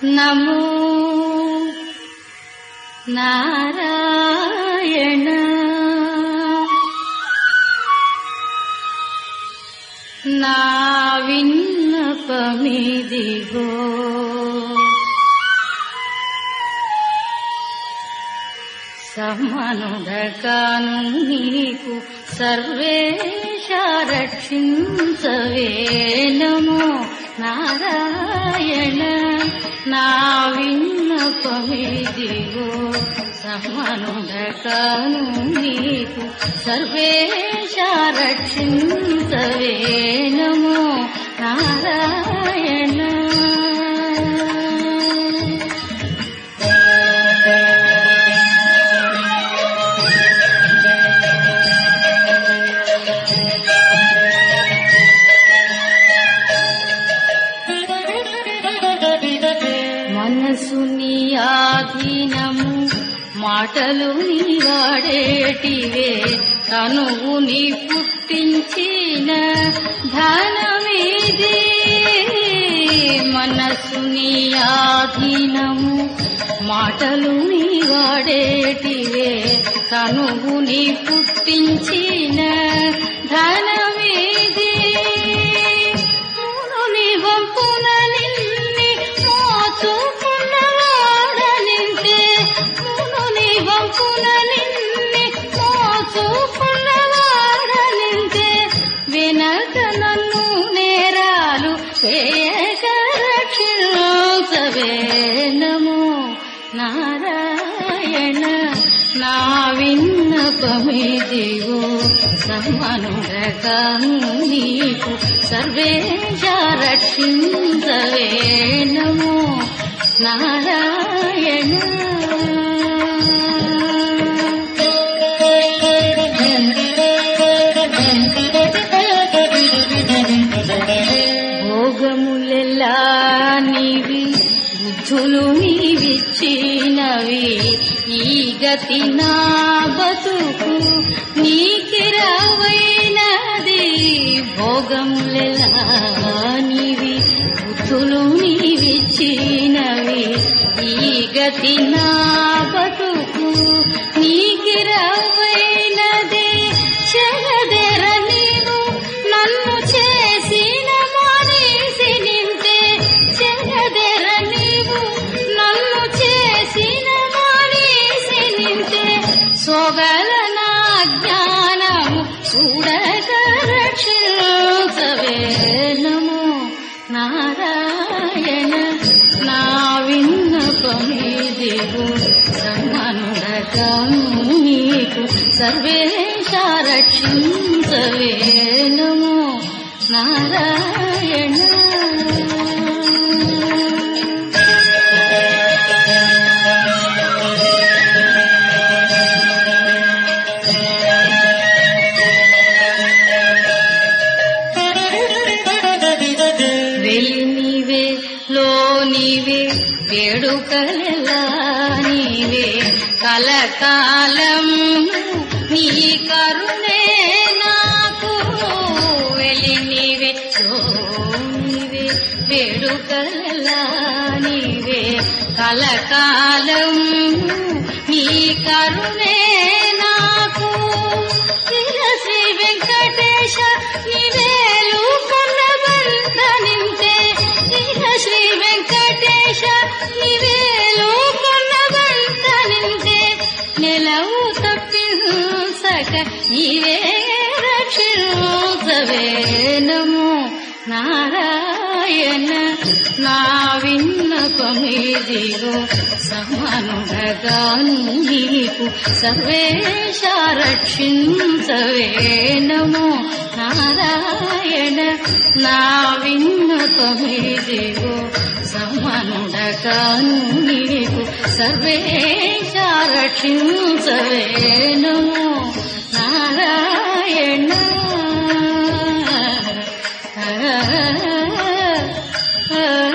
నమో నారాయణ నా విన్నపమిదిగో సమనుడకాను నీకు సర్వేష రక్షించవే నమో నారాయణ నా విన్నపమిదిగో సమనుడకాను నీకు సర్వేశ రక్షించవే నారా మాటలు నీ వాడేటివే తనువు నీ పుట్టించిన ధనమేది. మనసు నీ ఆధీనము. మాటలు నీ వాడేటివే తనువు నీ పుట్టించిన ధనమేది చేయక నన్ను నేరాలు చేయక రక్షించవే నారాయణ నా విన్నపమిదిగో సమనుడగాను నీకు సర్వేశ రక్షించవేనము. నారాయణ నీవిచ్చినవి ఈ గతి నా బతుకు నీకి రావైనది. భోగములెలా నీవి బుద్ధులు నీవిచ్చినవి. ఈ గతి నా విన్నపమిదిగో సమనుడగాను నీకు సర్వేష రక్షించవే నారాయణ లో నీవే వేడుకలెలా నీవే. కలకాలం నీ కరుణే నాకు. వెలి నీవే నీవే వేడుకలెలా నీవే. కలకాలం నీ కరుణే వెంకటేశ నీవేలు కొన్నబంత నీవే రక్షించవే నమో నారాయణ నా విన్నపమిదిగో సమనుడగాను నీకు రక్షించవే నమో నారాయణ నా ಕವಿದೆಗೋ ಸಮನುಡಕ ನೀಡಿಗೂ ಸರ್ವೇ ರಕ್ಷಿಸುವೆ ನಮೋ ನಾರಾಯಣ ಆ